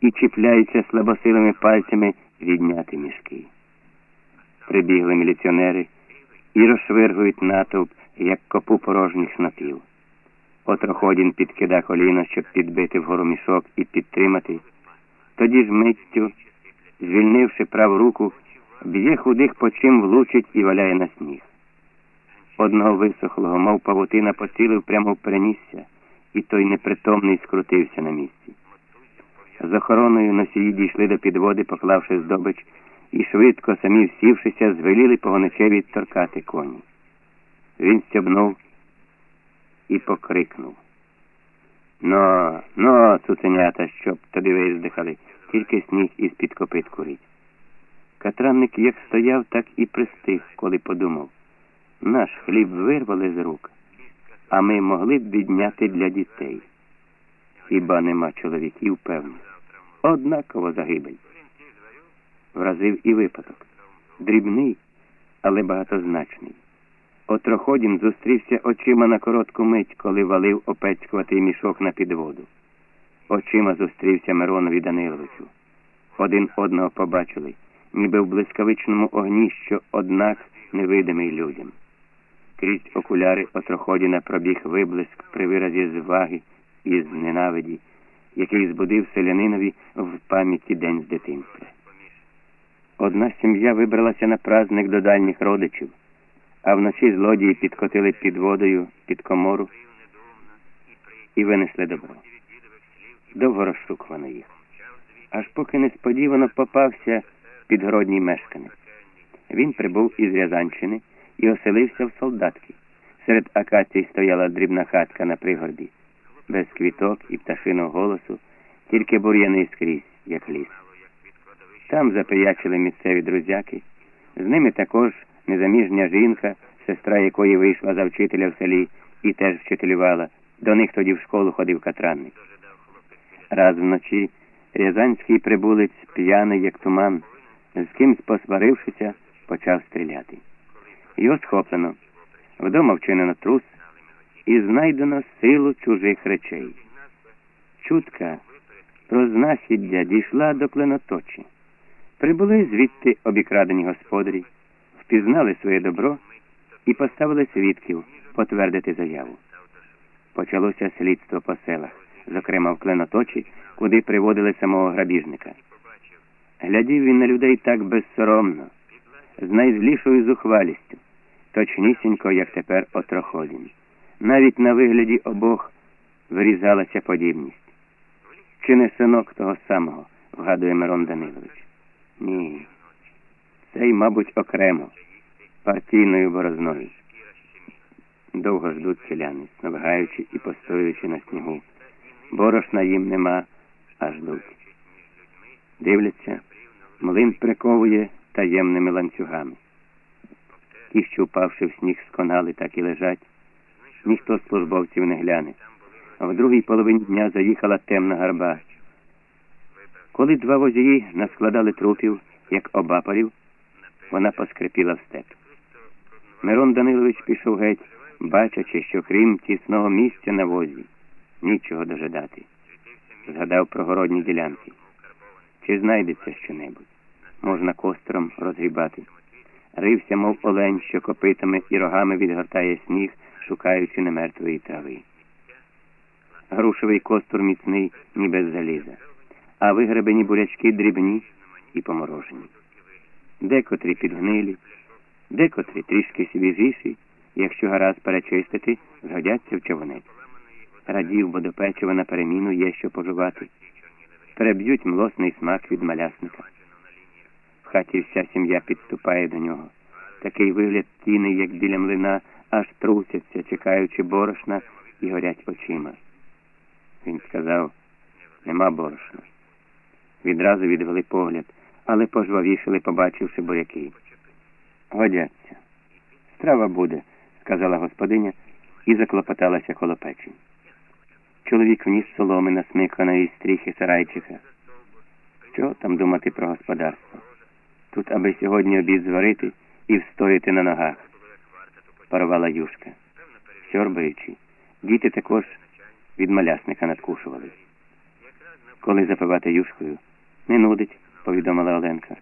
і чіпляються слабосилими пальцями відняти мішки. Прибігли міліціонери і розшвиргують натовп, як копу порожніх снопів. Отроходін підкида коліно, щоб підбити вгору мішок і підтримати. Тоді ж миттю, звільнивши праву руку, б'є худих по чим влучить і валяє на сніг. Одного висохлого, мов павутина, поцілив прямо в перенісся, і той непритомний скрутився на місці. З охороною носії дійшли до підводи, поклавши здобич, і швидко, самі всівшися, звеліли погоничеві торкати коні. Він стьобнув і покрикнув. Но, но, цуценята, щоб тобі виздихали, тільки сніг із під копит курить. Катранник як стояв, так і пристиг, коли подумав. Наш хліб вирвали з рук, а ми могли б відняти для дітей. Хіба нема чоловіків, певно. Однаково загибель. Вразив і випадок. Дрібний, але багатозначний. Отроходін зустрівся очима на коротку мить, коли валив опецькуватий мішок на підводу. Очима зустрівся Миронові Даниловичу. Один одного побачили, ніби в блискавичному огні, що однак невидимий людям. Крізь окуляри отроходіна пробіг виблиск при виразі зваги і зненавиді, який збудив селянинові в пам'яті день з дитинства. Одна сім'я вибралася на праздник до дальніх родичів, а вночі злодії підкотили під водою під комору і винесли добро. Довго розшукувано їх. Аж поки несподівано попався підгородній мешканець. Він прибув із Рязанщини і оселився в солдатки. Серед акацій стояла дрібна хатка на пригорбі, без квіток і пташиного голосу, тільки бур'яни скрізь, як ліс. Там заприячили місцеві друзяки, з ними також незаміжня жінка, сестра якої вийшла за вчителя в селі і теж вчителювала. До них тоді в школу ходив катранник. Раз вночі рязанський прибулець, п'яний, як туман, з кимсь посварившися, почав стріляти. Його схоплено, вдома вчинено трус і знайдено силу чужих речей. Чутка про знахіддя дійшла до кленоточі. Прибули звідти обікрадені господарі, впізнали своє добро і поставили свідків потвердити заяву. Почалося слідство по селах, зокрема в кленоточі, куди приводили самого грабіжника. Глядів він на людей так безсоромно, з найзлішою зухвалістю, точнісінько, як тепер отроходін. Навіть на вигляді обох вирізалася подібність. Чи не синок того самого, вгадує Мирон Данилович. Ні. Цей, мабуть, окремо, партійною борозною. Довго ждуть селяни, навгаючи і постоюючи на снігу. Борошна їм нема, а ждуть. Дивляться, млин приковує таємними ланцюгами. Ті, що впавши в сніг сконали, так і лежать. Ніхто з службовців не гляне. А в другій половині дня заїхала темна гарба. Коли два возії наскладали трупів, як обапалів, вона поскрипіла в степ. Мирон Данилович пішов геть, бачачи, що крім тісного місця на возі, нічого дожидати. Згадав про городні ділянки. Чи знайдеться щонебудь? Можна костром розгрібати. Рився, мов олень, що копитами і рогами відгортає сніг, шукаючи немертвої трави. Грушевий костур міцний, ніби заліза, а вигребені бурячки дрібні і поморожені. Декотрі підгнилі, декотрі трішки свіжіші, якщо гаразд перечистити, згодяться в човунець. Радів, бо до печива на переміну є що пожувати. Переб'ють млосний смак від малясника. В хаті вся сім'я підступає до нього. Такий вигляд тіни, як біля млина, аж трусяться, чекаючи борошна і горять очима. Він сказав, нема борошна. Відразу відвели погляд, але пожвавішили, побачивши буряки. Годяться. Страва буде, сказала господиня і заклопоталася коло печі. Чоловік вніс соломи насмиканої стріхи сарайчиха. Що там думати про господарство? Тут, аби сьогодні обід зварити і встояти на ногах, парувала юшка. Сьорбаючи, діти також від малясника надкушували. коли запивати юшкою. Не нудить, повідомила Оленка.